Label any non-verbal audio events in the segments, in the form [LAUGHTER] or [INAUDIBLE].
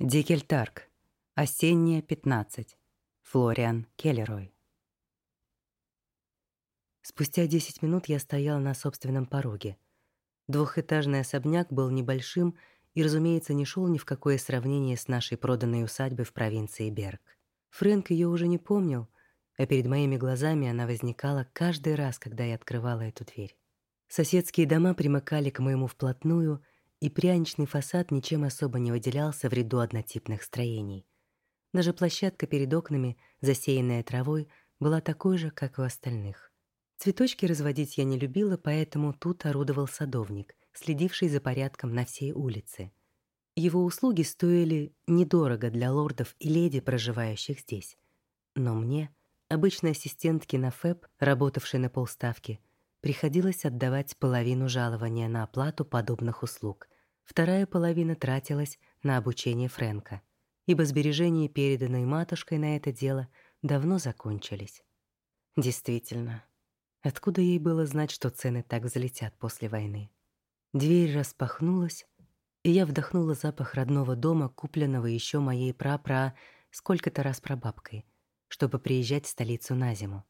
Дикельтарк. Осенняя, 15. Флориан Келлерой. Спустя 10 минут я стояла на собственном пороге. Двухэтажный особняк был небольшим и, разумеется, не шел ни в какое сравнение с нашей проданной усадьбой в провинции Берг. Фрэнк ее уже не помнил, а перед моими глазами она возникала каждый раз, когда я открывала эту дверь. Соседские дома примыкали к моему вплотную — и пряничный фасад ничем особо не выделялся в ряду однотипных строений. Даже площадка перед окнами, засеянная травой, была такой же, как у остальных. Цветочки разводить я не любила, поэтому тут орудовал садовник, следивший за порядком на всей улице. Его услуги стоили недорого для лордов и леди, проживающих здесь. Но мне, обычной ассистентке на ФЭП, работавшей на полставки, приходилось отдавать половину жалования на оплату подобных услуг, Вторая половина тратилась на обучение Фрэнка, ибо сбережения, переданные матушкой на это дело, давно закончились. Действительно, откуда ей было знать, что цены так взлетят после войны? Дверь распахнулась, и я вдохнула запах родного дома, купленного еще моей прапра сколько-то раз прабабкой, чтобы приезжать в столицу на зиму.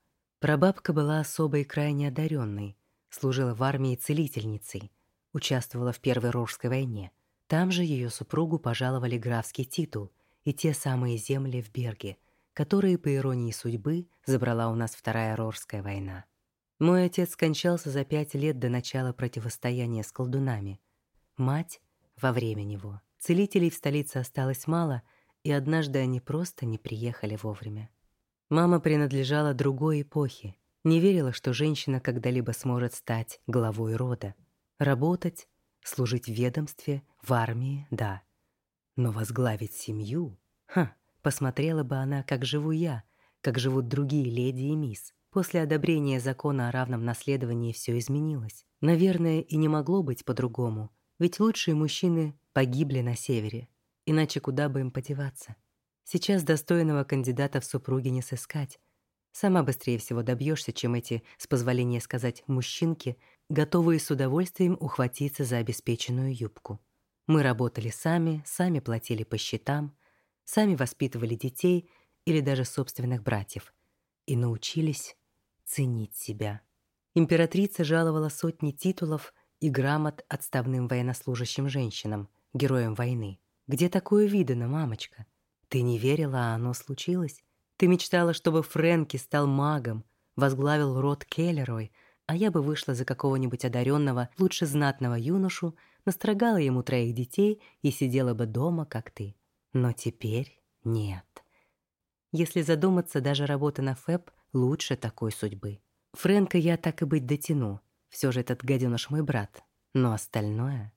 Прабабка была особой крайне одаренной, служила в армии целительницей — участвовала в Первой Рожской войне. Там же ее супругу пожаловали графский титул и те самые земли в Берге, которые, по иронии судьбы, забрала у нас Вторая Рожская война. Мой отец скончался за пять лет до начала противостояния с колдунами. Мать — во время него. Целителей в столице осталось мало, и однажды они просто не приехали вовремя. Мама принадлежала другой эпохе, не верила, что женщина когда-либо сможет стать главой рода. Работать, служить в ведомстве, в армии — да. Но возглавить семью? Ха, посмотрела бы она, как живу я, как живут другие леди и мисс. После одобрения закона о равном наследовании все изменилось. Наверное, и не могло быть по-другому, ведь лучшие мужчины погибли на севере. Иначе куда бы им подеваться? Сейчас достойного кандидата в супруги не сыскать. Сама быстрее всего добьешься, чем эти, с позволения сказать, мужчинки — готовые с удовольствием ухватиться за обеспеченную юбку. Мы работали сами, сами платили по счетам, сами воспитывали детей или даже собственных братьев и научились ценить себя. Императрица жаловала сотни титулов и грамот отставным военнослужащим женщинам, героям войны. Где такое видано, мамочка? Ты не верила, а оно случилось? Ты мечтала, чтобы Фрэнки стал магом, возглавил род Келлерой — а я бы вышла за какого-нибудь одаренного, лучше знатного юношу, настрогала ему троих детей и сидела бы дома, как ты. Но теперь нет. Если задуматься, даже работа на ФЭП лучше такой судьбы. Фрэнка я так и быть дотяну. Все же этот гаденыш мой брат. Но остальное...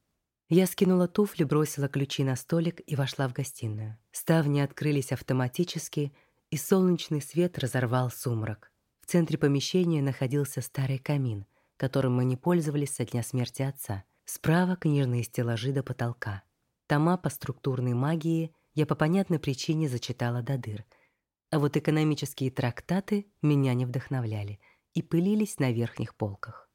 Я скинула туфли, бросила ключи на столик и вошла в гостиную. Ставни открылись автоматически, и солнечный свет разорвал сумрак. В центре помещения находился старый камин, которым мы не пользовались со дня смерти отца. Справа книжные стеллажи до потолка. Тома по структурной магии я по понятной причине зачитала до дыр. А вот экономические трактаты меня не вдохновляли и пылились на верхних полках.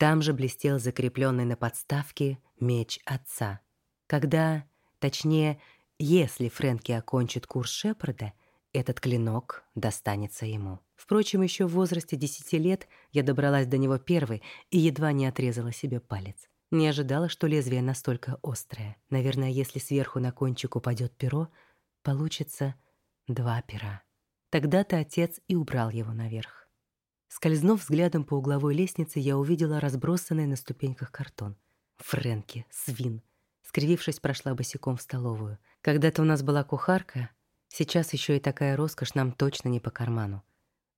Там же блестел закрепленный на подставке меч отца. Когда, точнее, если Фрэнки окончит курс Шепарда, этот клинок достанется ему. Впрочем, еще в возрасте десяти лет я добралась до него первой и едва не отрезала себе палец. Не ожидала, что лезвие настолько острое. Наверное, если сверху на кончик упадет перо, получится два пера. Тогда-то отец и убрал его наверх. Скользнув взглядом по угловой лестнице, я увидела разбросанный на ступеньках картон. Фрэнки, свин. Скривившись, прошла босиком в столовую. Когда-то у нас была кухарка, Сейчас еще и такая роскошь нам точно не по карману.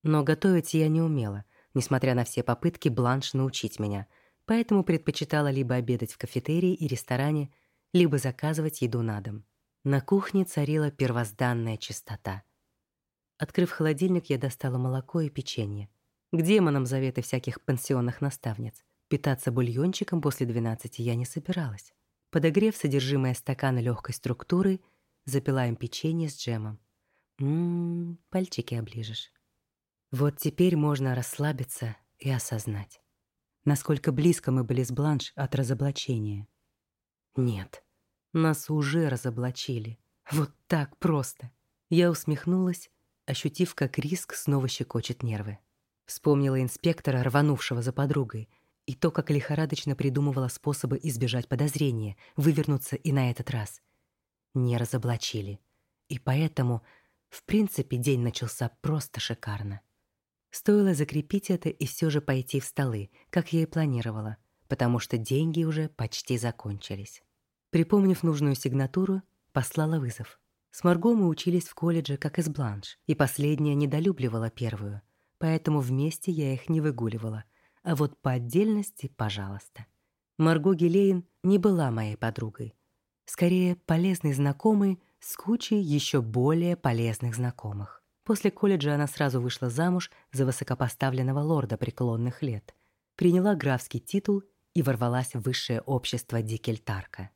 Но готовить я не умела, несмотря на все попытки Бланш научить меня, поэтому предпочитала либо обедать в кафетерии и ресторане, либо заказывать еду на дом. На кухне царила первозданная чистота. Открыв холодильник, я достала молоко и печенье. К демонам заветы всяких пансионных наставниц. Питаться бульончиком после 12 я не собиралась. Подогрев содержимое стакана легкой структуры — запила им печенье с джемом. Ммм, пальчики оближешь. Вот теперь можно расслабиться и осознать, насколько близко мы были с Бланш от разоблачения. Нет, нас уже разоблачили. Вот так просто. Я усмехнулась, ощутив, как риск снова щекочет нервы. Вспомнила инспектора, рванувшего за подругой, и то, как лихорадочно придумывала способы избежать подозрения, вывернуться и на этот раз. Не разоблачили. И поэтому, в принципе, день начался просто шикарно. Стоило закрепить это и все же пойти в столы, как я и планировала, потому что деньги уже почти закончились. Припомнив нужную сигнатуру, послала вызов. С Марго мы учились в колледже, как и с Бланш, и последняя недолюбливала первую, поэтому вместе я их не выгуливала, а вот по отдельности, пожалуйста. Марго Гилейн не была моей подругой, скорее полезной знакомой с кучей еще более полезных знакомых. После колледжа она сразу вышла замуж за высокопоставленного лорда преклонных лет, приняла графский титул и ворвалась в высшее общество Дикельтарка.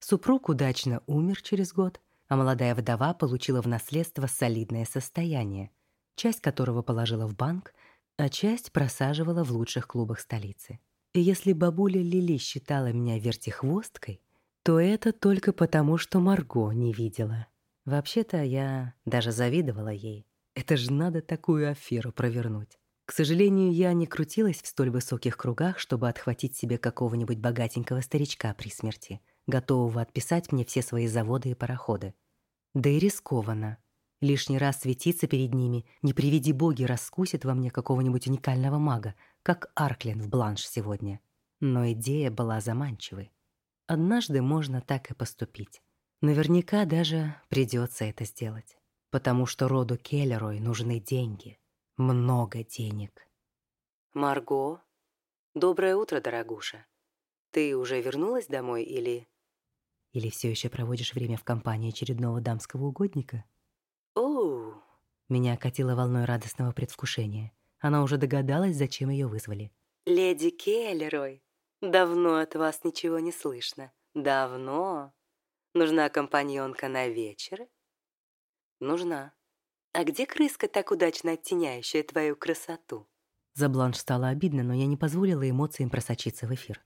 Супруг удачно умер через год, а молодая вдова получила в наследство солидное состояние, часть которого положила в банк, а часть просаживала в лучших клубах столицы. И если бабуля Лили считала меня вертихвосткой, то это только потому, что Марго не видела. Вообще-то я даже завидовала ей. Это же надо такую аферу провернуть. К сожалению, я не крутилась в столь высоких кругах, чтобы отхватить себе какого-нибудь богатенького старичка при смерти, готового отписать мне все свои заводы и пароходы. Да и рискованно. Лишний раз светиться перед ними, не приведи боги, раскусит во мне какого-нибудь уникального мага, как Арклин в Бланш сегодня. Но идея была заманчивой. Однажды можно так и поступить. Наверняка даже придется это сделать, потому что роду Келлерой нужны деньги, много денег. Марго, доброе утро, дорогуша. Ты уже вернулась домой или или все еще проводишь время в компании очередного дамского угодника? Оу, меня окатило волной радостного предвкушения. Она уже догадалась, зачем ее вызвали. Леди Келлерой, давно от вас ничего не слышно. Давно. Нужна компаньонка на вечер? Нужна. А где крыска, так удачно оттеняющая твою красоту? За бланш стало обидно, но я не позволила эмоциям просочиться в эфир.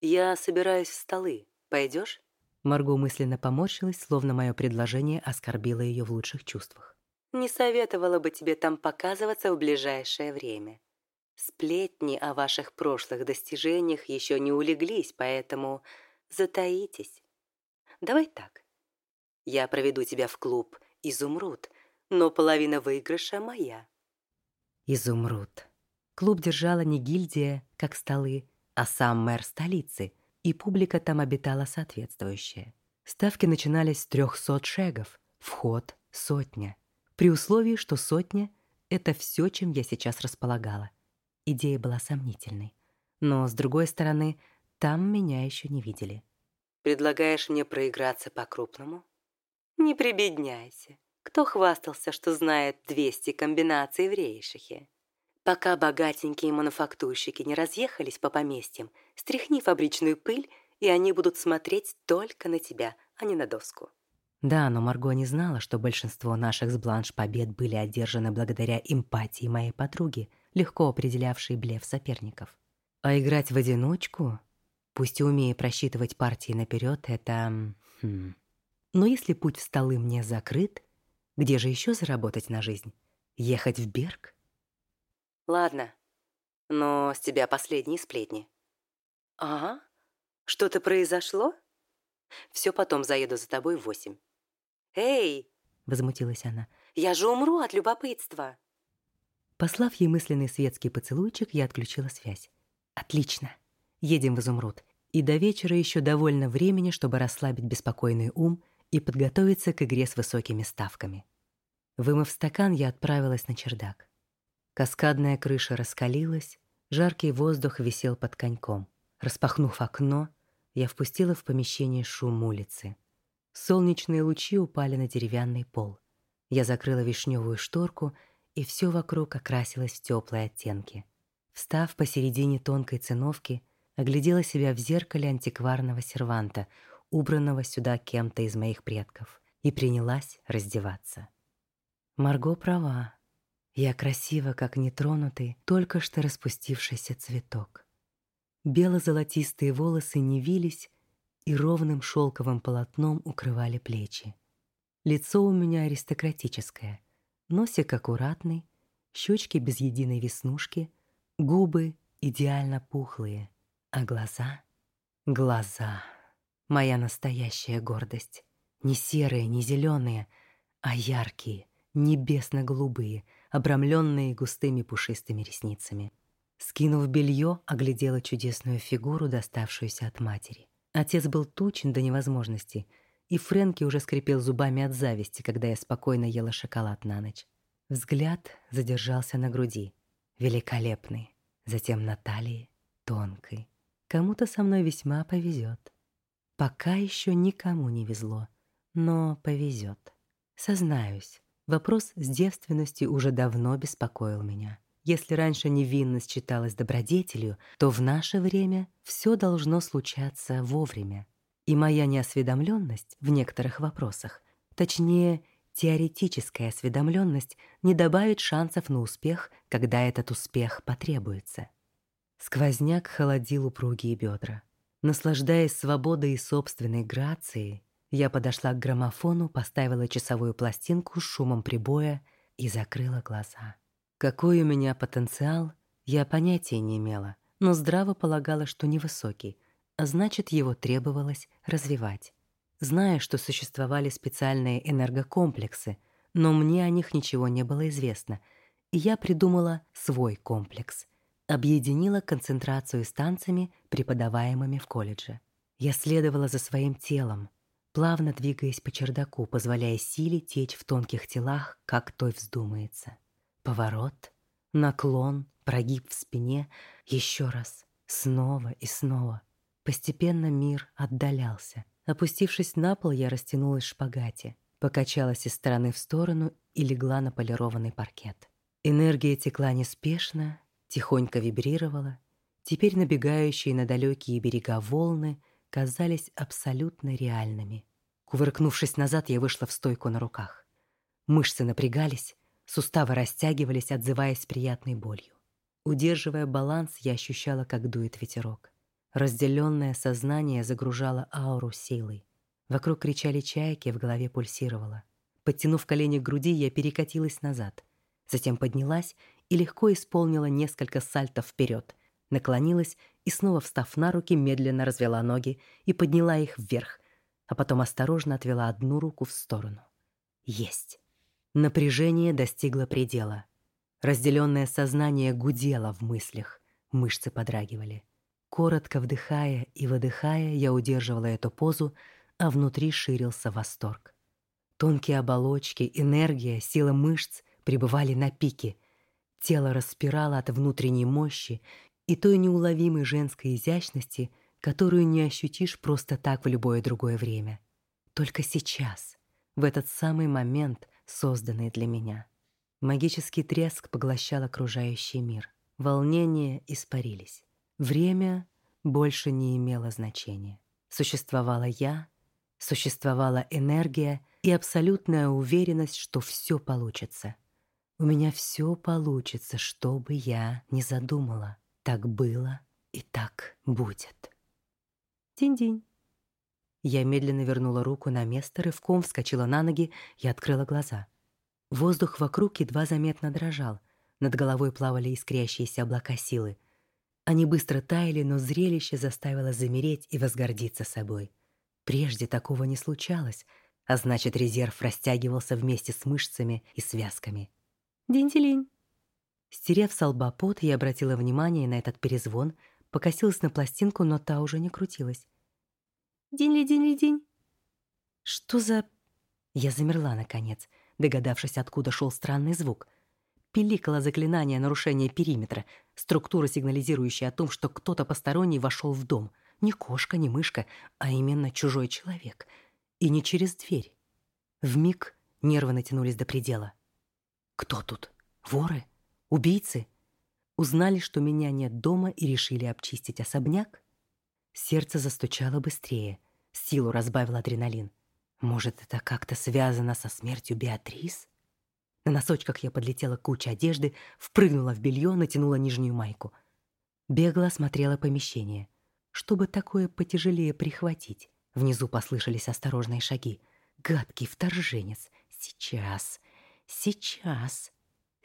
Я собираюсь в столы. Пойдешь? Марго мысленно поморщилась, словно мое предложение оскорбило ее в лучших чувствах. Не советовала бы тебе там показываться в ближайшее время. Сплетни о ваших прошлых достижениях еще не улеглись, поэтому затаитесь. Давай так. Я проведу тебя в клуб «Изумруд», но половина выигрыша моя. «Изумруд». Клуб держала не гильдия, как столы, а сам мэр столицы, и публика там обитала соответствующая. Ставки начинались с трехсот шегов, вход — сотня. При условии, что сотня — это все, чем я сейчас располагала. Идея была сомнительной. Но, с другой стороны, там меня еще не видели. Предлагаешь мне проиграться по-крупному? Не прибедняйся. Кто хвастался, что знает 200 комбинаций в рейшихе? Пока богатенькие мануфактурщики не разъехались по поместьям, стряхни фабричную пыль, и они будут смотреть только на тебя, а не на доску. Да, но Марго не знала, что большинство наших с Бланш побед были одержаны благодаря эмпатии моей подруги, легко определявшей блеф соперников. А играть в одиночку Пусть и умея просчитывать партии наперед, это... Хм. Но если путь в столы мне закрыт, где же еще заработать на жизнь? Ехать в Берг? Ладно, но с тебя последние сплетни. Ага, что-то произошло? Все потом заеду за тобой в восемь. Эй! Возмутилась она. Я же умру от любопытства. Послав ей мысленный светский поцелуйчик, я отключила связь. Отлично. Едем в Изумруд. И до вечера еще довольно времени, чтобы расслабить беспокойный ум и подготовиться к игре с высокими ставками. Вымыв стакан, я отправилась на чердак. Каскадная крыша раскалилась, жаркий воздух висел под коньком. Распахнув окно, я впустила в помещение шум улицы. Солнечные лучи упали на деревянный пол. Я закрыла вишневую шторку, и все вокруг окрасилось в теплые оттенки. Встав посередине тонкой циновки, оглядела себя в зеркале антикварного серванта, убранного сюда кем-то из моих предков, и принялась раздеваться. Марго права. Я красива, как нетронутый, только что распустившийся цветок. Бело-золотистые волосы не вились и ровным шелковым полотном укрывали плечи. Лицо у меня аристократическое, носик аккуратный, щечки без единой веснушки, губы идеально пухлые, а глаза... Глаза. Моя настоящая гордость. Не серые, не зеленые, а яркие, небесно-голубые, обрамленные густыми пушистыми ресницами. Скинув белье, оглядела чудесную фигуру, доставшуюся от матери. Отец был тучен до невозможности, и Фрэнки уже скрипел зубами от зависти, когда я спокойно ела шоколад на ночь. Взгляд задержался на груди. Великолепный. Затем на талии, тонкой. Кому-то со мной весьма повезет. Пока еще никому не везло, но повезет. Сознаюсь, вопрос с девственностью уже давно беспокоил меня. Если раньше невинность считалась добродетелью, то в наше время все должно случаться вовремя. И моя неосведомленность в некоторых вопросах, точнее, теоретическая осведомленность, не добавит шансов на успех, когда этот успех потребуется. Сквозняк холодил упругие бедра. Наслаждаясь свободой и собственной грацией, я подошла к граммофону, поставила часовую пластинку с шумом прибоя и закрыла глаза. Какой у меня потенциал, я понятия не имела, но здраво полагала, что невысокий, а значит, его требовалось развивать. Зная, что существовали специальные энергокомплексы, но мне о них ничего не было известно, и я придумала свой комплекс. Объединила концентрацию с танцами, преподаваемыми в колледже. Я следовала за своим телом, плавно двигаясь по чердаку, позволяя силе течь в тонких телах, как той вздумается. Поворот, наклон, прогиб в спине, еще раз, снова и снова. Постепенно мир отдалялся. Опустившись на пол, я растянулась в шпагате, покачалась из стороны в сторону и легла на полированный паркет. Энергия текла неспешно, тихонько вибрировала. Теперь набегающие на далекие берега волны казались абсолютно реальными. Кувыркнувшись назад, я вышла в стойку на руках. Мышцы напрягались, Суставы растягивались, отзываясь приятной болью. Удерживая баланс, я ощущала, как дует ветерок. Разделенное сознание загружало ауру силой. Вокруг кричали чайки, в голове пульсировало. Подтянув колени к груди, я перекатилась назад. Затем поднялась и легко исполнила несколько сальтов вперед. Наклонилась и, снова встав на руки, медленно развела ноги и подняла их вверх, а потом осторожно отвела одну руку в сторону. Есть! Напряжение достигло предела. Разделенное сознание гудело в мыслях, мышцы подрагивали. Коротко вдыхая и выдыхая, я удерживала эту позу, а внутри ширился восторг. Тонкие оболочки, энергия, сила мышц пребывали на пике. Тело распирало от внутренней мощи и той неуловимой женской изящности, которую не ощутишь просто так в любое другое время. Только сейчас, в этот самый момент, созданный для меня. Магический треск поглощал окружающий мир. Волнения испарились. Время больше не имело значения. Существовала я, существовала энергия и абсолютная уверенность, что все получится. У меня все получится, что бы я ни задумала. Так было и так будет. Динь-динь. Я медленно вернула руку на место, рывком вскочила на ноги и открыла глаза. Воздух вокруг едва заметно дрожал. Над головой плавали искрящиеся облака силы. Они быстро таяли, но зрелище заставило замереть и возгордиться собой. Прежде такого не случалось, а значит, резерв растягивался вместе с мышцами и связками. «Динтелинь!» Стерев с лба пот, я обратила внимание на этот перезвон, покосилась на пластинку, но та уже не крутилась. Динь-ли-динь-ли-динь. Что за... Я замерла, наконец, догадавшись, откуда шел странный звук. Пиликало заклинание нарушения периметра, структура, сигнализирующая о том, что кто-то посторонний вошел в дом. Не кошка, не мышка, а именно чужой человек. И не через дверь. В миг нервы натянулись до предела. Кто тут? Воры? Убийцы? Узнали, что меня нет дома и решили обчистить особняк? Сердце застучало быстрее. Силу разбавил адреналин. Может, это как-то связано со смертью Беатрис? На носочках я подлетела к куче одежды, впрыгнула в белье, натянула нижнюю майку. Бегло осмотрела помещение. Чтобы такое потяжелее прихватить. Внизу послышались осторожные шаги. Гадкий вторженец. Сейчас, сейчас.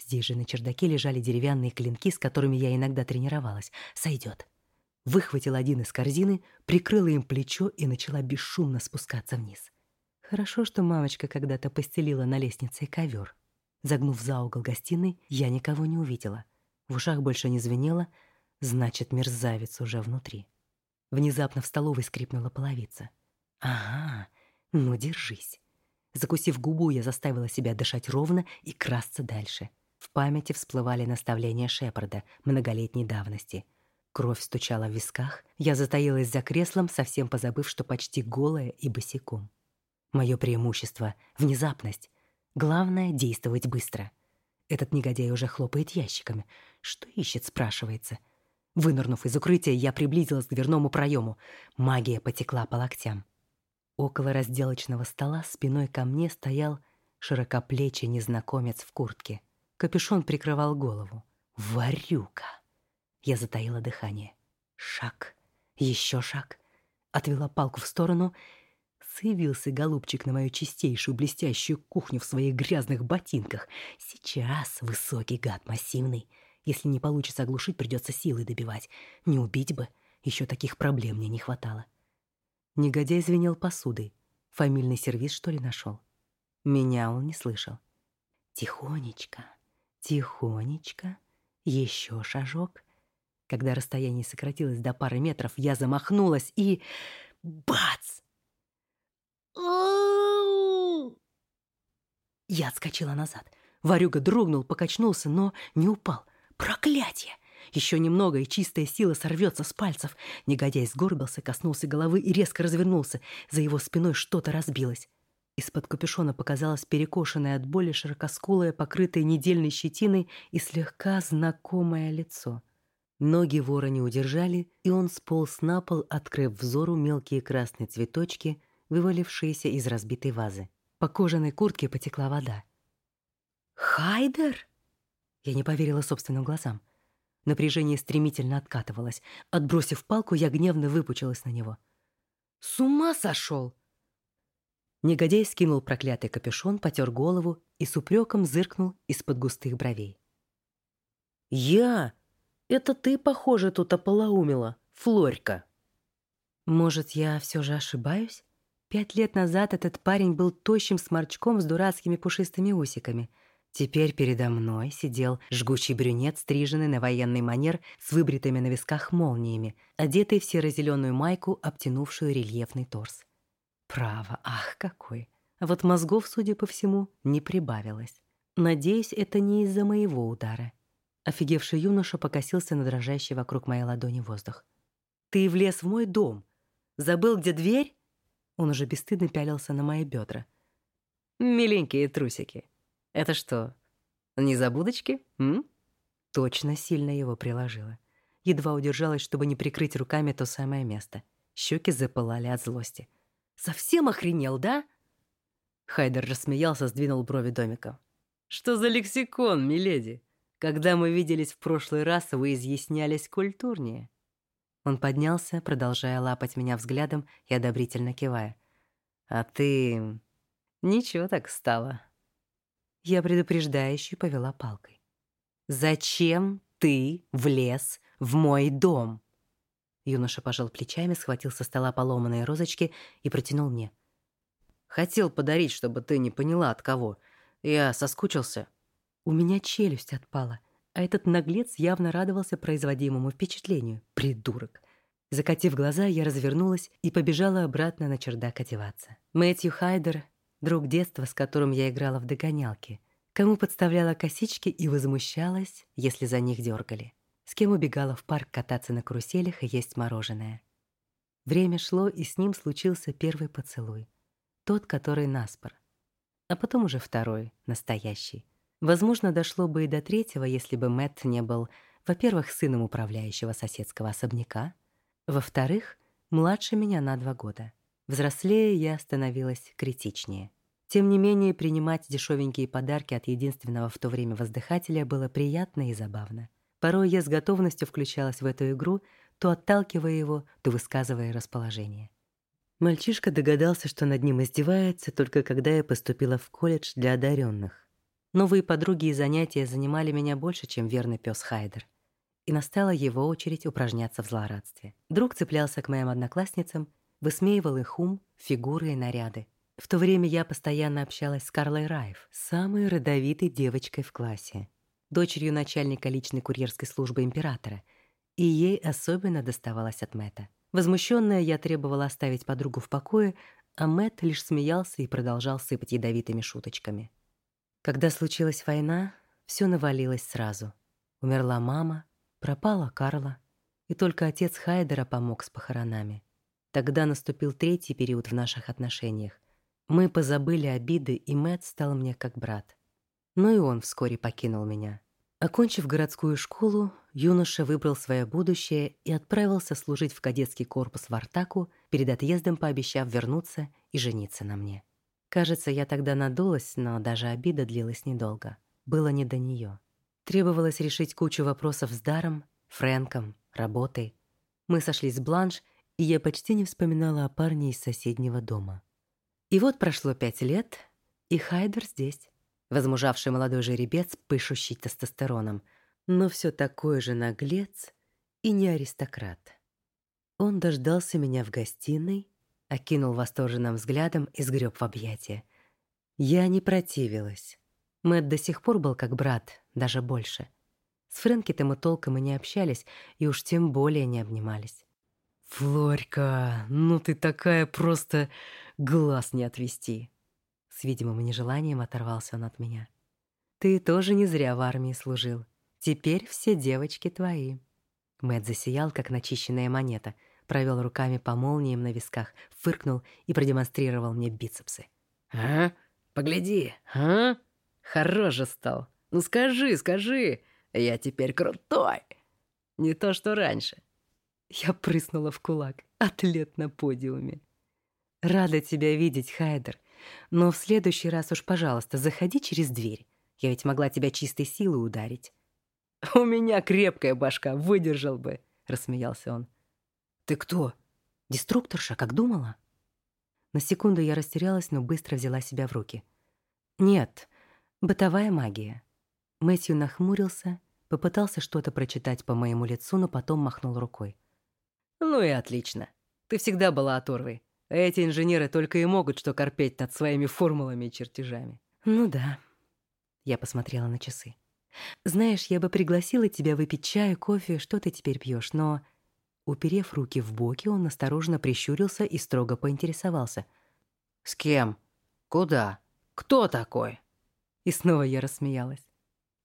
Здесь же на чердаке лежали деревянные клинки, с которыми я иногда тренировалась. Сойдет. Выхватила один из корзины, прикрыла им плечо и начала бесшумно спускаться вниз. Хорошо, что мамочка когда-то постелила на лестнице ковер. Загнув за угол гостиной, я никого не увидела. В ушах больше не звенело, значит, мерзавец уже внутри. Внезапно в столовой скрипнула половица. «Ага, ну держись». Закусив губу, я заставила себя дышать ровно и красться дальше. Памяти всплывали наставления Шепарда многолетней давности. Кровь стучала в висках, я затаилась за креслом, совсем позабыв, что почти голая и босиком. Мое преимущество — внезапность. Главное — действовать быстро. Этот негодяй уже хлопает ящиками. Что ищет, спрашивается. Вынырнув из укрытия, я приблизилась к дверному проему. Магия потекла по локтям. Около разделочного стола спиной ко мне стоял широкоплечий незнакомец в куртке. Капюшон прикрывал голову. «Варюка!» Я затаила дыхание. Шаг. Еще шаг. Отвела палку в сторону — Заявился голубчик на мою чистейшую блестящую кухню в своих грязных ботинках. Сейчас высокий гад массивный. Если не получится оглушить, придется силой добивать. Не убить бы. Еще таких проблем мне не хватало. Негодяй звенел посудой. Фамильный сервиз, что ли, нашел? Меня он не слышал. Тихонечко, тихонечко, еще шажок. Когда расстояние сократилось до пары метров, я замахнулась и... Бац! Я отскочила назад. Варюга дрогнул, покачнулся, но не упал. Проклятие! Еще немного, и чистая сила сорвется с пальцев. Негодяй сгорбился, коснулся головы и резко развернулся. За его спиной что-то разбилось. Из-под капюшона показалось перекошенное от боли широкоскулое, покрытое недельной щетиной и слегка знакомое лицо. Ноги вора не удержали, и он сполз на пол, открыв взору мелкие красные цветочки, вывалившиеся из разбитой вазы. По кожаной куртке потекла вода. «Хайдер?» Я не поверила собственным глазам. Напряжение стремительно откатывалось. Отбросив палку, я гневно выпучилась на него. «С ума сошел!» Негодяй скинул проклятый капюшон, потер голову и с упреком зыркнул из-под густых бровей. «Я? Это ты, похоже, тут ополоумила, Флорька!» «Может, я все же ошибаюсь?» Пять лет назад этот парень был тощим сморчком с дурацкими пушистыми усиками. Теперь передо мной сидел жгучий брюнет, стриженный на военный манер с выбритыми на висках молниями, одетый в серо-зеленую майку, обтянувшую рельефный торс. Право, ах, какой! А вот мозгов, судя по всему, не прибавилось. Надеюсь, это не из-за моего удара. Офигевший юноша покосился на дрожащий вокруг моей ладони воздух. «Ты влез в мой дом. Забыл, где дверь?» Он уже бесстыдно пялился на мои бедра. «Миленькие трусики. Это что, не забудочки, м?» Точно сильно его приложила. Едва удержалась, чтобы не прикрыть руками то самое место. Щеки запылали от злости. «Совсем охренел, да?» Хайдер рассмеялся, сдвинул брови домиком. «Что за лексикон, миледи? Когда мы виделись в прошлый раз, вы изъяснялись культурнее». Он поднялся, продолжая лапать меня взглядом и одобрительно кивая. «А ты... ничего так стало». Я предупреждающе повела палкой. «Зачем ты влез в мой дом?» Юноша пожал плечами, схватил со стола поломанные розочки и протянул мне. «Хотел подарить, чтобы ты не поняла, от кого. Я соскучился». У меня челюсть отпала — а этот наглец явно радовался производимому впечатлению. Придурок. Закатив глаза, я развернулась и побежала обратно на чердак одеваться. Мэтью Хайдер — друг детства, с которым я играла в догонялки, кому подставляла косички и возмущалась, если за них дергали, с кем убегала в парк кататься на каруселях и есть мороженое. Время шло, и с ним случился первый поцелуй. Тот, который наспор. А потом уже второй, настоящий. Возможно, дошло бы и до третьего, если бы Мэтт не был, во-первых, сыном управляющего соседского особняка, во-вторых, младше меня на два года. Взрослее я становилась критичнее. Тем не менее, принимать дешевенькие подарки от единственного в то время воздыхателя было приятно и забавно. Порой я с готовностью включалась в эту игру, то отталкивая его, то высказывая расположение. Мальчишка догадался, что над ним издевается, только когда я поступила в колледж для одаренных. Новые подруги и занятия занимали меня больше, чем верный пес Хайдер. И настала его очередь упражняться в злорадстве. Друг цеплялся к моим одноклассницам, высмеивал их ум, фигуры и наряды. В то время я постоянно общалась с Карлой Райф, самой родовитой девочкой в классе, дочерью начальника личной курьерской службы императора, и ей особенно доставалось от Мэтта. Возмущенная, я требовала оставить подругу в покое, а Мэтт лишь смеялся и продолжал сыпать ядовитыми шуточками. Когда случилась война, все навалилось сразу. Умерла мама, пропала Карла, и только отец Хайдера помог с похоронами. Тогда наступил третий период в наших отношениях. Мы позабыли обиды, и Мэтт стал мне как брат. Но и он вскоре покинул меня. Окончив городскую школу, юноша выбрал свое будущее и отправился служить в кадетский корпус в Артаку, перед отъездом пообещав вернуться и жениться на мне. Кажется, я тогда надулась, но даже обида длилась недолго. Было не до нее. Требовалось решить кучу вопросов с даром, Фрэнком, работой. Мы сошлись с Бланш, и я почти не вспоминала о парне из соседнего дома. И вот прошло пять лет, и Хайдер здесь. Возмужавший молодой жеребец, пышущий тестостероном, но все такой же наглец и не аристократ. Он дождался меня в гостиной, окинул восторженным взглядом и сгреб в объятия. Я не противилась. Мэтт до сих пор был как брат, даже больше. С Фрэнки-то мы толком и не общались, и уж тем более не обнимались. «Флорька, ну ты такая просто глаз не отвести!» С видимым нежеланием оторвался он от меня. «Ты тоже не зря в армии служил. Теперь все девочки твои». Мэт засиял, как начищенная монета, провел руками по молниям на висках, фыркнул и продемонстрировал мне бицепсы. «А? Погляди, а? Хорош же стал. Ну скажи, скажи, я теперь крутой. Не то, что раньше». Я прыснула в кулак. Атлет на подиуме. Рада тебя видеть, Хайдер. Но в следующий раз уж, пожалуйста, заходи через дверь. Я ведь могла тебя чистой силой ударить. У меня крепкая башка, выдержал бы, рассмеялся он. Ты кто? Деструкторша, как думала? На секунду я растерялась, но быстро взяла себя в руки. Нет, бытовая магия. Мэтью нахмурился, попытался что-то прочитать по моему лицу, но потом махнул рукой. Ну и отлично. Ты всегда была оторвой. Эти инженеры только и могут что корпеть над своими формулами и чертежами. Ну да. Я посмотрела на часы. Знаешь, я бы пригласила тебя выпить чай, кофе, что ты теперь пьешь, но... Уперев руки в боки, он осторожно прищурился и строго поинтересовался. «С кем? Куда? Кто такой?» И снова я рассмеялась.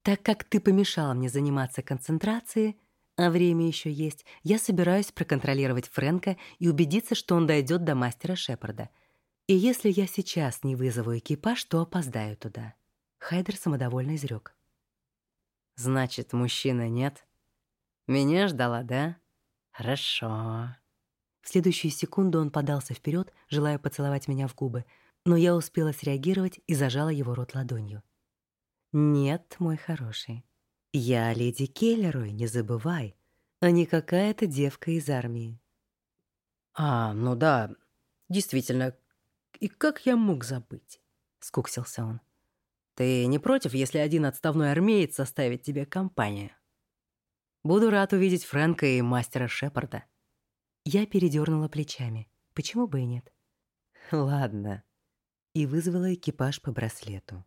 «Так как ты помешала мне заниматься концентрацией, а время еще есть. Я собираюсь проконтролировать Фрэнка и убедиться, что он дойдет до мастера Шепарда. И если я сейчас не вызову экипаж, то опоздаю туда. Хайдер самодовольно изрек. Значит, мужчины нет? Меня ждала, да? Хорошо. В следующую секунду он подался вперед, желая поцеловать меня в губы, но я успела среагировать и зажала его рот ладонью. «Нет, мой хороший, я леди Келлерой, не забывай, а не какая-то девка из армии. А, ну да, действительно. И как я мог забыть? Скуксился он. Ты не против, если один отставной армеец составит тебе компанию? Буду рад увидеть Фрэнка и мастера Шепарда. Я передернула плечами. Почему бы и нет? Ладно. И вызвала экипаж по браслету.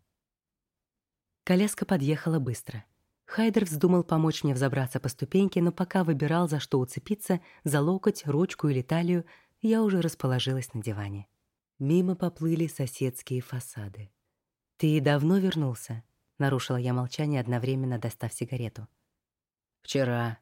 Коляска подъехала быстро. Хайдер вздумал помочь мне взобраться по ступеньке, но пока выбирал, за что уцепиться, за локоть, ручку или талию, я уже расположилась на диване. Мимо поплыли соседские фасады. «Ты давно вернулся?» — нарушила я молчание, одновременно достав сигарету. «Вчера».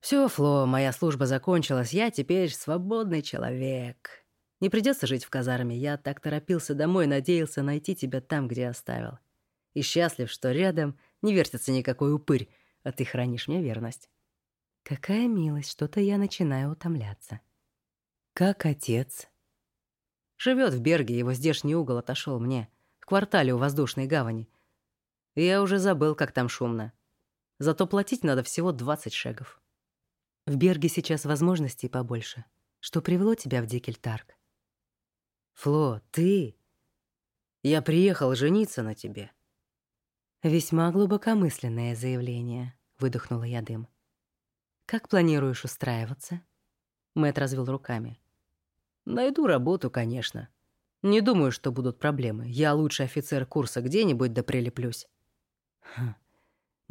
«Всё, Фло, моя служба закончилась, я теперь свободный человек. Не придется жить в казарме, я так торопился домой, надеялся найти тебя там, где оставил. И счастлив, что рядом не вертится никакой упырь, а ты хранишь мне верность. Какая милость, что-то я начинаю утомляться. Как отец? Живет в Берге, его здешний угол отошел мне, в квартале у воздушной гавани. И я уже забыл, как там шумно. Зато платить надо всего 20 шагов. В Берге сейчас возможностей побольше. Что привело тебя в Дикельтарк?» «Фло, ты? Я приехал жениться на тебе». «Весьма глубокомысленное заявление», — выдохнула я дым. «Как планируешь устраиваться?» Мэтт развел руками. «Найду работу, конечно. Не думаю, что будут проблемы. Я лучший офицер курса где-нибудь да прилеплюсь». Хм.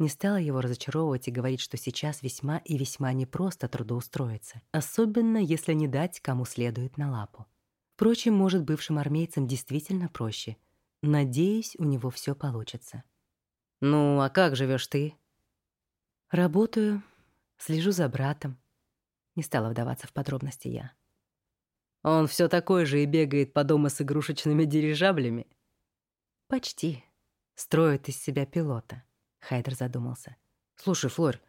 Не стала его разочаровывать и говорить, что сейчас весьма и весьма непросто трудоустроиться, особенно если не дать кому следует на лапу. Впрочем, может, бывшим армейцам действительно проще. Надеюсь, у него все получится. «Ну, а как живешь ты?» «Работаю, слежу за братом». Не стала вдаваться в подробности я. «Он все такой же и бегает по дому с игрушечными дирижаблями?» «Почти. Строит из себя пилота». Хайдер задумался. «Слушай, Флорь,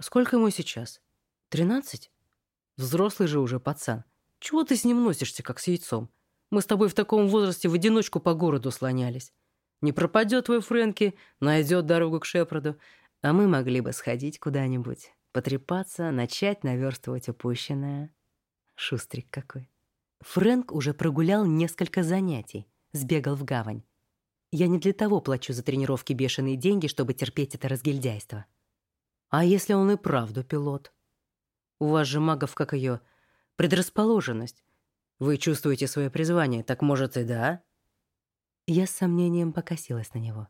сколько ему сейчас? Тринадцать? Взрослый же уже пацан. Чего ты с ним носишься, как с яйцом? Мы с тобой в таком возрасте в одиночку по городу слонялись. Не пропадет твой Фрэнки, найдет дорогу к Шепарду, а мы могли бы сходить куда-нибудь, потрепаться, начать наверстывать упущенное. Шустрик какой. Фрэнк уже прогулял несколько занятий, сбегал в гавань. Я не для того плачу за тренировки бешеные деньги, чтобы терпеть это разгильдяйство. А если он и правду пилот? У вас же магов, как ее, предрасположенность. Вы чувствуете свое призвание, так может и да? Я с сомнением покосилась на него.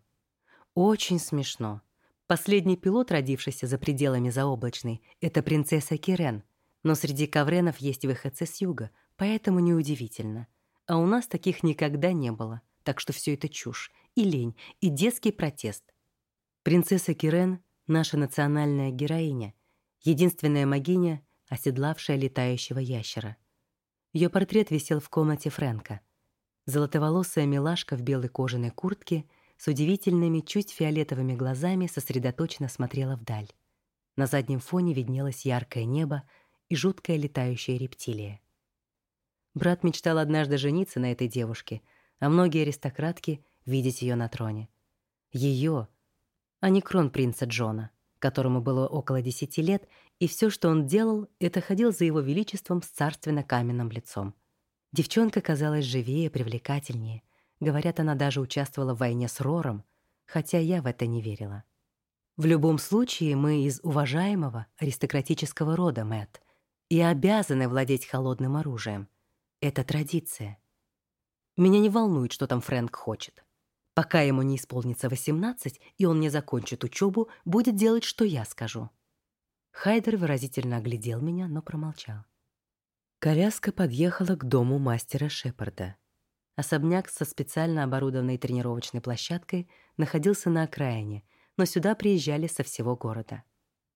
Очень смешно. Последний пилот, родившийся за пределами заоблачной, это принцесса Кирен. Но среди кавренов есть выходцы с юга, поэтому неудивительно. А у нас таких никогда не было так что все это чушь, и лень, и детский протест. Принцесса Кирен — наша национальная героиня, единственная магиня, оседлавшая летающего ящера. Ее портрет висел в комнате Фрэнка. Золотоволосая милашка в белой кожаной куртке с удивительными, чуть фиолетовыми глазами сосредоточенно смотрела вдаль. На заднем фоне виднелось яркое небо и жуткая летающая рептилия. Брат мечтал однажды жениться на этой девушке — а многие аристократки видеть ее на троне. Ее, а не кронпринца Джона, которому было около десяти лет, и все, что он делал, это ходил за его величеством с царственно-каменным лицом. Девчонка казалась живее, привлекательнее. Говорят, она даже участвовала в войне с Рором, хотя я в это не верила. В любом случае, мы из уважаемого аристократического рода, Мэтт, и обязаны владеть холодным оружием. Это традиция. Меня не волнует, что там Фрэнк хочет. Пока ему не исполнится 18, и он не закончит учебу, будет делать, что я скажу. Хайдер выразительно оглядел меня, но промолчал. Коляска подъехала к дому мастера Шепарда. Особняк со специально оборудованной тренировочной площадкой находился на окраине, но сюда приезжали со всего города.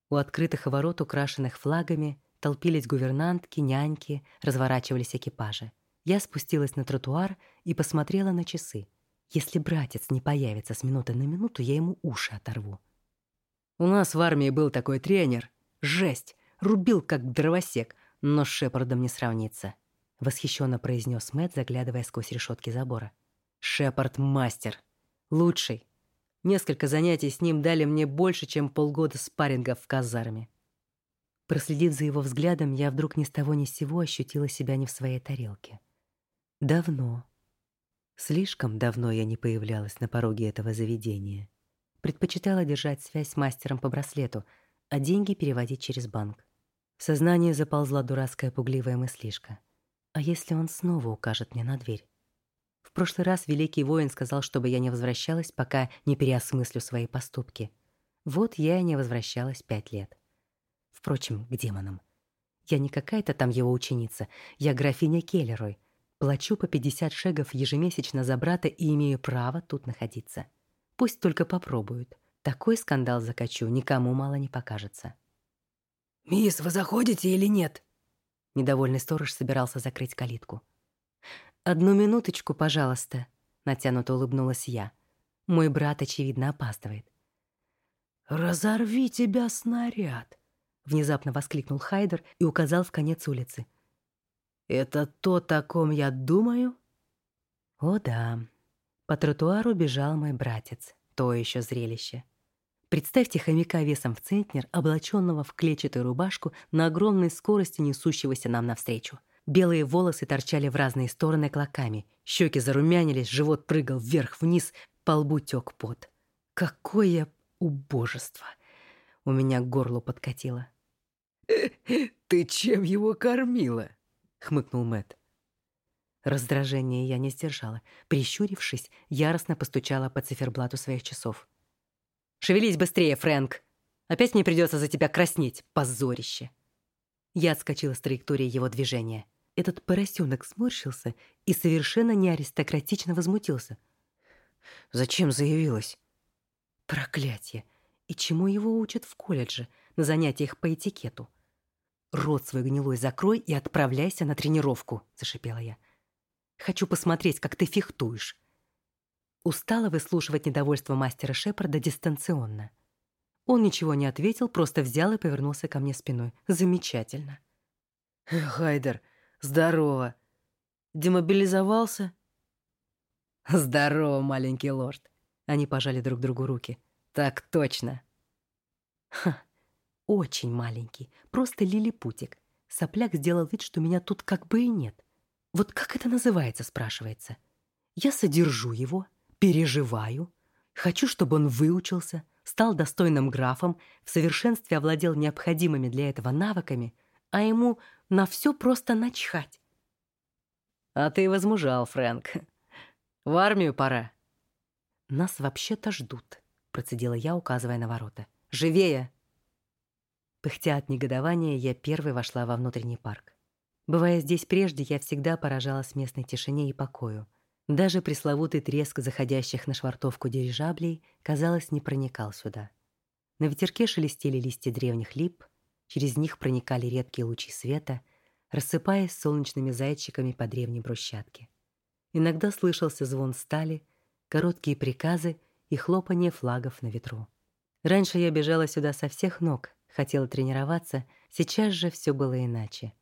У открытых ворот, украшенных флагами, толпились гувернантки, няньки, разворачивались экипажи. Я спустилась на тротуар и посмотрела на часы. Если братец не появится с минуты на минуту, я ему уши оторву. У нас в армии был такой тренер. Жесть! Рубил, как дровосек, но с Шепардом не сравнится. Восхищенно произнес Мэтт, заглядывая сквозь решетки забора. Шепард — мастер. Лучший. Несколько занятий с ним дали мне больше, чем полгода спаррингов в казарме. Проследив за его взглядом, я вдруг ни с того ни с сего ощутила себя не в своей тарелке. Давно, слишком давно я не появлялась на пороге этого заведения. Предпочитала держать связь с мастером по браслету, а деньги переводить через банк. Сознание заползла дурацкая пугливая мыслишка. А если он снова укажет мне на дверь? В прошлый раз великий воин сказал, чтобы я не возвращалась, пока не переосмыслю свои поступки. Вот я и не возвращалась пять лет. Впрочем, к демонам. Я не какая-то там его ученица, я графиня Келлерой — Плачу по 50 шегов ежемесячно за брата и имею право тут находиться. Пусть только попробуют. Такой скандал закачу, никому мало не покажется. «Мисс, вы заходите или нет?» Недовольный сторож собирался закрыть калитку. «Одну минуточку, пожалуйста», — натянуто улыбнулась я. Мой брат, очевидно, опаздывает. «Разорви тебя снаряд!» — внезапно воскликнул Хайдер и указал в конец улицы. Это то, о ком я думаю? О да. По тротуару бежал мой братец. То еще зрелище. Представьте хомяка весом в центнер, облаченного в клетчатую рубашку на огромной скорости несущегося нам навстречу. Белые волосы торчали в разные стороны клоками, щеки зарумянились, живот прыгал вверх-вниз, по лбу тек пот. Какое убожество! У меня горло подкатило. [LAUGHS] «Ты чем его кормила?» — хмыкнул Мэт. Раздражение я не сдержала. Прищурившись, яростно постучала по циферблату своих часов. «Шевелись быстрее, Фрэнк! Опять мне придется за тебя краснеть, позорище!» Я отскочила с траектории его движения. Этот поросенок сморщился и совершенно неаристократично возмутился. «Зачем заявилась?» «Проклятие! И чему его учат в колледже, на занятиях по этикету?» «Рот свой гнилой закрой и отправляйся на тренировку», — зашипела я. «Хочу посмотреть, как ты фехтуешь». Устала выслушивать недовольство мастера Шепарда дистанционно. Он ничего не ответил, просто взял и повернулся ко мне спиной. Замечательно. «Хайдер, здорово. Демобилизовался?» «Здорово, маленький лорд». Они пожали друг другу руки. «Так точно». «Ха, очень маленький, просто лилипутик. Сопляк сделал вид, что меня тут как бы и нет. Вот как это называется, спрашивается. Я содержу его, переживаю, хочу, чтобы он выучился, стал достойным графом, в совершенстве овладел необходимыми для этого навыками, а ему на все просто начхать. А ты возмужал, Фрэнк. В армию пора. Нас вообще-то ждут, процедила я, указывая на ворота. Живее! Пыхтя от негодования, я первой вошла во внутренний парк. Бывая здесь прежде, я всегда поражалась местной тишине и покою. Даже пресловутый треск заходящих на швартовку дирижаблей, казалось, не проникал сюда. На ветерке шелестели листья древних лип, через них проникали редкие лучи света, рассыпаясь солнечными зайчиками по древней брусчатке. Иногда слышался звон стали, короткие приказы и хлопанье флагов на ветру. Раньше я бежала сюда со всех ног, хотела тренироваться, сейчас же все было иначе.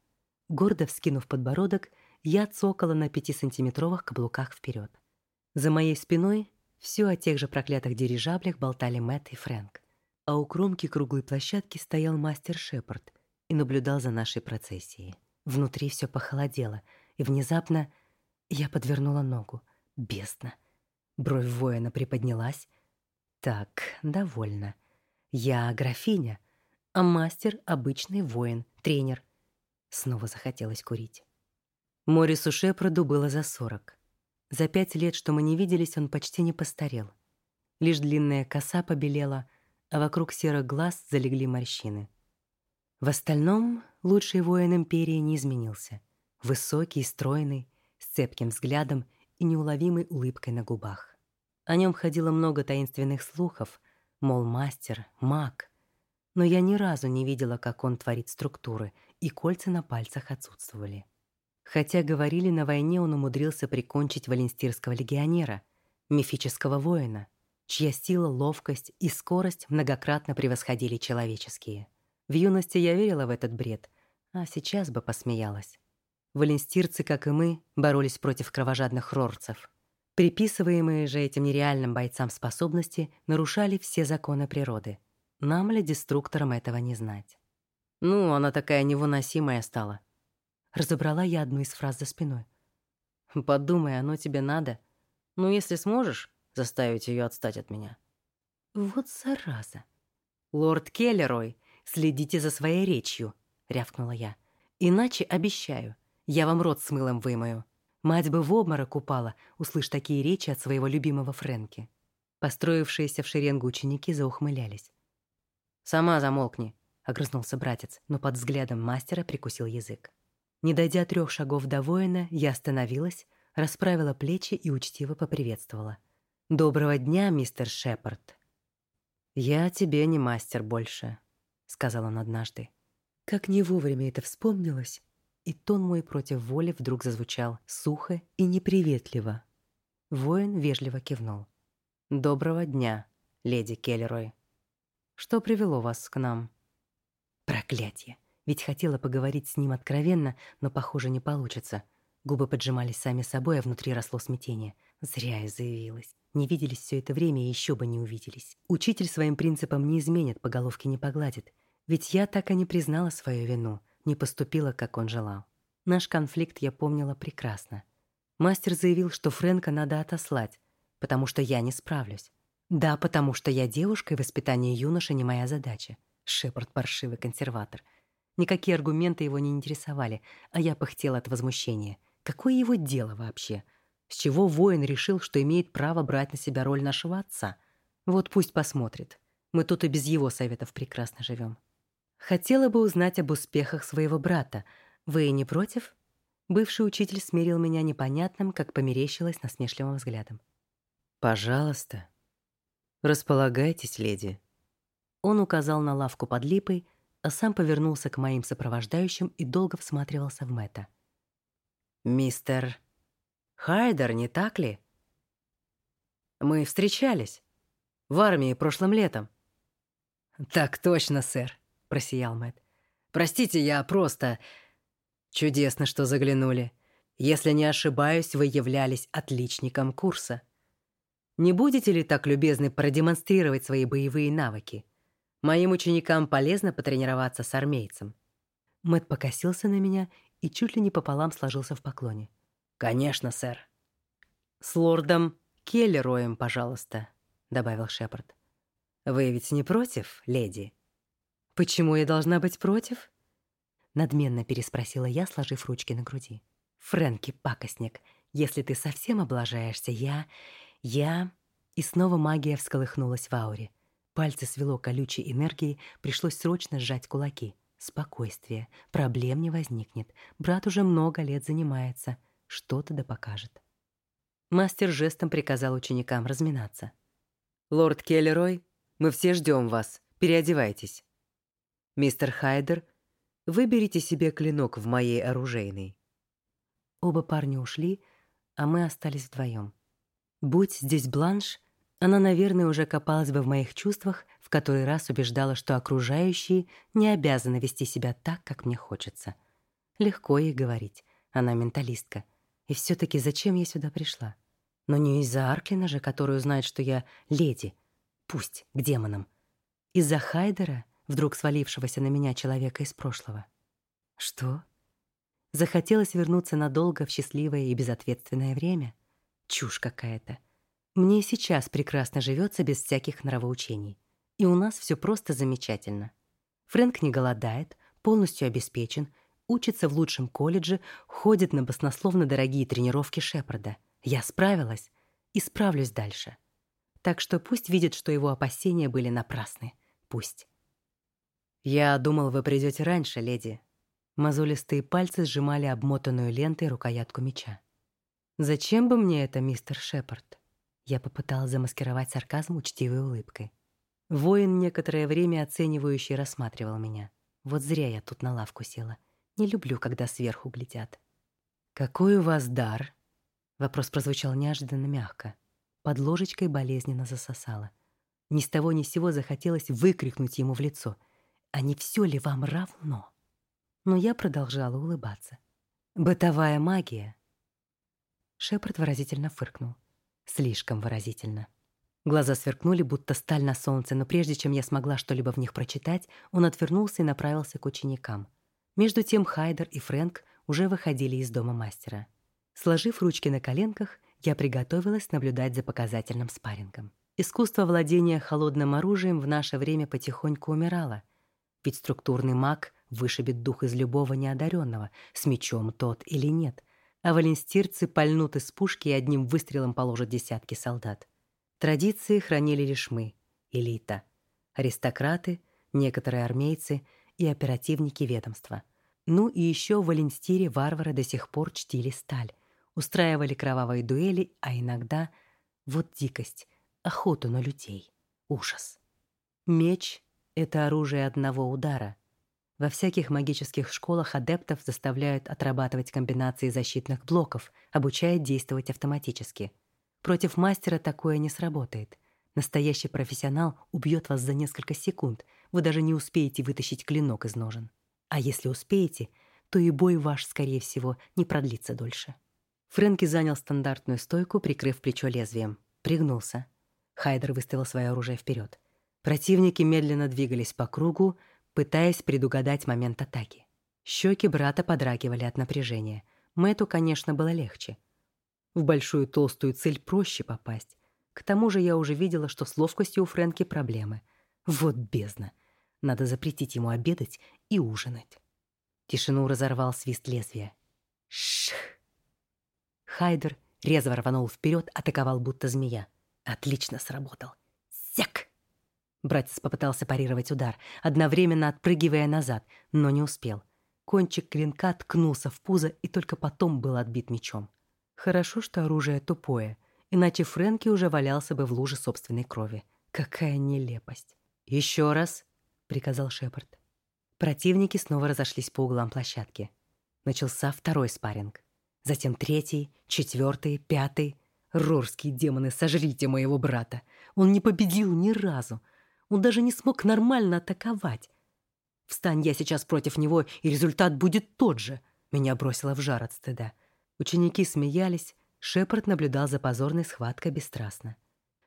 Гордо вскинув подбородок, я цокала на пятисантиметровых каблуках вперед. За моей спиной все о тех же проклятых дирижаблях болтали Мэтт и Фрэнк. А у кромки круглой площадки стоял мастер Шепард и наблюдал за нашей процессией. Внутри все похолодело, и внезапно я подвернула ногу. Бездна. Бровь воина приподнялась. Так, довольно. Я графиня, а мастер — обычный воин, тренер. Снова захотелось курить. Морису Шепарду было за сорок. За пять лет, что мы не виделись, он почти не постарел. Лишь длинная коса побелела, а вокруг серых глаз залегли морщины. В остальном лучший воин империи не изменился. Высокий, стройный, с цепким взглядом и неуловимой улыбкой на губах. О нем ходило много таинственных слухов, мол, мастер, маг, но я ни разу не видела, как он творит структуры, и кольца на пальцах отсутствовали. Хотя, говорили, на войне он умудрился прикончить валенстирского легионера, мифического воина, чья сила, ловкость и скорость многократно превосходили человеческие. В юности я верила в этот бред, а сейчас бы посмеялась. Валенстирцы, как и мы, боролись против кровожадных рорцев. Приписываемые же этим нереальным бойцам способности нарушали все законы природы — нам ли, деструкторам, этого не знать? Ну, она такая невыносимая стала. Разобрала я одну из фраз за спиной. Подумай, оно тебе надо. Ну, если сможешь заставить ее отстать от меня. Вот зараза. Лорд Келлерой, следите за своей речью, рявкнула я. Иначе обещаю, я вам рот с мылом вымою. Мать бы в обморок упала, услышь такие речи от своего любимого Фрэнки. Построившиеся в шеренгу ученики заухмылялись. «Сама замолкни», — огрызнулся братец, но под взглядом мастера прикусил язык. Не дойдя трех шагов до воина, я остановилась, расправила плечи и учтиво поприветствовала. «Доброго дня, мистер Шепард!» «Я тебе не мастер больше», — сказал он однажды. Как не вовремя это вспомнилось, и тон мой против воли вдруг зазвучал сухо и неприветливо. Воин вежливо кивнул. «Доброго дня, леди Келлерой». Что привело вас к нам? Проклятие. Ведь хотела поговорить с ним откровенно, но, похоже, не получится. Губы поджимались сами собой, а внутри росло смятение. Зря я заявилась. Не виделись все это время и еще бы не увиделись. Учитель своим принципам не изменит, по головке не погладит. Ведь я так и не признала свою вину, не поступила, как он желал. Наш конфликт я помнила прекрасно. Мастер заявил, что Фрэнка надо отослать, потому что я не справлюсь. Да, потому что я девушка, и воспитание юноши не моя задача. Шепард паршивый консерватор. Никакие аргументы его не интересовали, а я пыхтела от возмущения. Какое его дело вообще? С чего воин решил, что имеет право брать на себя роль нашего отца? Вот пусть посмотрит. Мы тут и без его советов прекрасно живем. Хотела бы узнать об успехах своего брата. Вы не против? Бывший учитель смирил меня непонятным, как померещилось насмешливым взглядом. «Пожалуйста. Располагайтесь, леди». Он указал на лавку под липой, сам повернулся к моим сопровождающим и долго всматривался в Мэтта. «Мистер Хайдер, не так ли? Мы встречались в армии прошлым летом». «Так точно, сэр», — просиял Мэтт. «Простите, я просто...» Чудесно, что заглянули. Если не ошибаюсь, вы являлись отличником курса. Не будете ли так любезны продемонстрировать свои боевые навыки? Моим ученикам полезно потренироваться с армейцем. Мэт покосился на меня и чуть ли не пополам сложился в поклоне. Конечно, сэр. С лордом Келлероем, пожалуйста, добавил Шепард. Вы ведь не против, леди? Почему я должна быть против? Надменно переспросила я, сложив ручки на груди. «Фрэнки, пакостник, если ты совсем облажаешься, я... я...» И снова магия всколыхнулась в ауре. Пальцы свело колючей энергией, пришлось срочно сжать кулаки. Спокойствие, проблем не возникнет. Брат уже много лет занимается. Что-то да покажет. Мастер жестом приказал ученикам разминаться. «Лорд Келлерой, мы все ждем вас. Переодевайтесь. Мистер Хайдер — Выберите себе клинок в моей оружейной». Оба парня ушли, а мы остались вдвоем. Будь здесь Бланш, она, наверное, уже копалась бы в моих чувствах, в который раз убеждала, что окружающие не обязаны вести себя так, как мне хочется. Легко ей говорить, она менталистка. И все таки зачем я сюда пришла? Но не из-за Арклина же, который узнает, что я леди. Пусть, к демонам. Из-за Хайдера — вдруг свалившегося на меня человека из прошлого. Что? Захотелось вернуться надолго в счастливое и безответственное время? Чушь какая-то. Мне сейчас прекрасно живется без всяких нравоучений. И у нас все просто замечательно. Фрэнк не голодает, полностью обеспечен, учится в лучшем колледже, ходит на баснословно дорогие тренировки Шепарда. Я справилась и справлюсь дальше. Так что пусть видит, что его опасения были напрасны. Пусть. «Я думал, вы придете раньше, леди». Мозолистые пальцы сжимали обмотанную лентой рукоятку меча. «Зачем бы мне это, мистер Шепард?» Я попыталась замаскировать сарказм учтивой улыбкой. Воин некоторое время оценивающе рассматривал меня. Вот зря я тут на лавку села. Не люблю, когда сверху глядят. «Какой у вас дар?» Вопрос прозвучал неожиданно мягко. Под ложечкой болезненно засосало. Ни с того ни с сего захотелось выкрикнуть ему в лицо — а не все ли вам равно? Но я продолжала улыбаться. Бытовая магия. Шепард выразительно фыркнул. Слишком выразительно. Глаза сверкнули, будто сталь на солнце, но прежде чем я смогла что-либо в них прочитать, он отвернулся и направился к ученикам. Между тем Хайдер и Фрэнк уже выходили из дома мастера. Сложив ручки на коленках, я приготовилась наблюдать за показательным спаррингом. Искусство владения холодным оружием в наше время потихоньку умирало, ведь структурный маг вышибет дух из любого неодаренного, с мечом тот или нет. А валенстирцы пальнут из пушки и одним выстрелом положат десятки солдат. Традиции хранили лишь мы, элита. Аристократы, некоторые армейцы и оперативники ведомства. Ну и еще в Валенстире варвары до сих пор чтили сталь, устраивали кровавые дуэли, а иногда, вот дикость, охоту на людей. Ужас. Меч это оружие одного удара. Во всяких магических школах адептов заставляют отрабатывать комбинации защитных блоков, обучая действовать автоматически. Против мастера такое не сработает. Настоящий профессионал убьет вас за несколько секунд. Вы даже не успеете вытащить клинок из ножен. А если успеете, то и бой ваш, скорее всего, не продлится дольше. Фрэнки занял стандартную стойку, прикрыв плечо лезвием. Пригнулся. Хайдер выставил свое оружие вперед. Противники медленно двигались по кругу, пытаясь предугадать момент атаки. Щеки брата подрагивали от напряжения. Мэту, конечно, было легче. В большую толстую цель проще попасть. К тому же я уже видела, что с ловкостью у Фрэнки проблемы. Вот бездна. Надо запретить ему обедать и ужинать. Тишину разорвал свист лезвия. Шх! Хайдер резво рванул вперед, атаковал будто змея. Отлично сработал. Сяк! Братец попытался парировать удар, одновременно отпрыгивая назад, но не успел. Кончик клинка ткнулся в пузо и только потом был отбит мечом. Хорошо, что оружие тупое, иначе Фрэнки уже валялся бы в луже собственной крови. Какая нелепость. «Еще раз!» — приказал Шепард. Противники снова разошлись по углам площадки. Начался второй спарринг. Затем третий, четвертый, пятый. Рорские демоны, сожрите моего брата. Он не победил ни разу. Он даже не смог нормально атаковать. Встань я сейчас против него, и результат будет тот же. Меня бросило в жар от стыда. Ученики смеялись, Шепард наблюдал за позорной схваткой бесстрастно.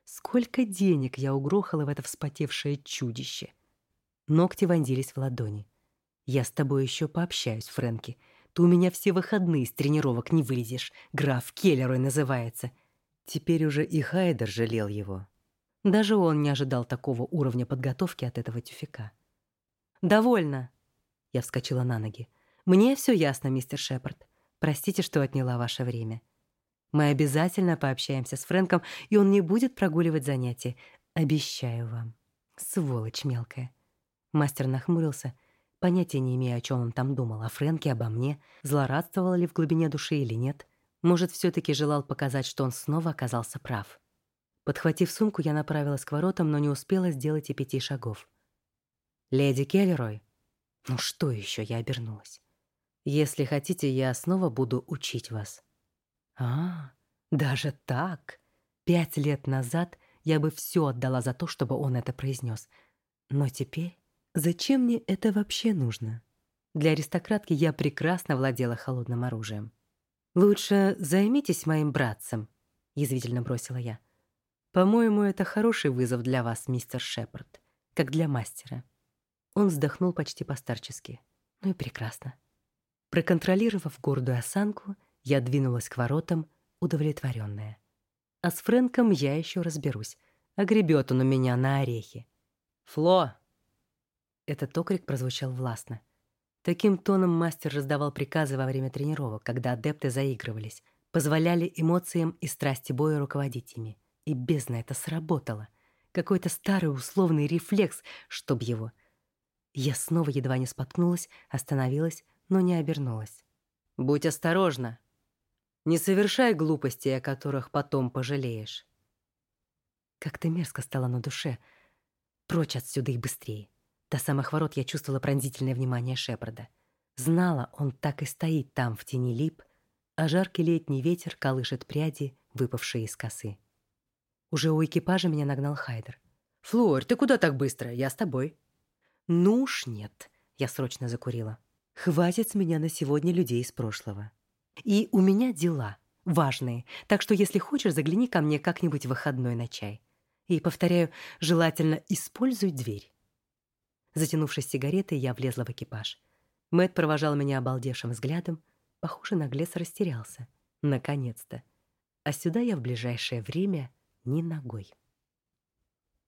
Сколько денег я угрохала в это вспотевшее чудище. Ногти вонзились в ладони. Я с тобой еще пообщаюсь, Фрэнки. Ты у меня все выходные с тренировок не вылезешь. Граф Келлерой называется. Теперь уже и Хайдер жалел его. Даже он не ожидал такого уровня подготовки от этого тюфика. «Довольно!» Я вскочила на ноги. «Мне все ясно, мистер Шепард. Простите, что отняла ваше время. Мы обязательно пообщаемся с Фрэнком, и он не будет прогуливать занятия. Обещаю вам. Сволочь мелкая». Мастер нахмурился, понятия не имея, о чем он там думал, о Фрэнке, обо мне, злорадствовал ли в глубине души или нет. Может, все таки желал показать, что он снова оказался прав. Подхватив сумку, я направилась к воротам, но не успела сделать и пяти шагов. «Леди Келлерой?» «Ну что еще?» — я обернулась. «Если хотите, я снова буду учить вас». «А, даже так? Пять лет назад я бы все отдала за то, чтобы он это произнес. Но теперь зачем мне это вообще нужно?» Для аристократки я прекрасно владела холодным оружием. «Лучше займитесь моим братцем», — язвительно бросила я. «По-моему, это хороший вызов для вас, мистер Шепард, как для мастера». Он вздохнул почти постарчески. Ну и прекрасно. Проконтролировав гордую осанку, я двинулась к воротам, удовлетворенная. А с Фрэнком я еще разберусь. Огребет он у меня на орехи. «Фло!» Этот окрик прозвучал властно. Таким тоном мастер раздавал приказы во время тренировок, когда адепты заигрывались, позволяли эмоциям и страсти боя руководить ими. И бездна это сработало. Какой-то старый условный рефлекс, чтоб его — я снова едва не споткнулась, остановилась, но не обернулась. «Будь осторожна. Не совершай глупостей, о которых потом пожалеешь». Как-то мерзко стало на душе. Прочь отсюда и быстрее. До самых ворот я чувствовала пронзительное внимание Шепарда. Знала, он так и стоит там, в тени лип, а жаркий летний ветер колышет пряди, выпавшие из косы. Уже у экипажа меня нагнал Хайдер. «Флор, ты куда так быстро? Я с тобой». Ну уж нет, я срочно закурила. Хватит с меня на сегодня людей из прошлого. И у меня дела важные, так что если хочешь, загляни ко мне как-нибудь в выходной на чай. И, повторяю, желательно используй дверь. Затянувшись сигаретой, я влезла в экипаж. Мэт провожал меня обалдевшим взглядом. Похоже, наглец растерялся. Наконец-то. А сюда я в ближайшее время ни ногой.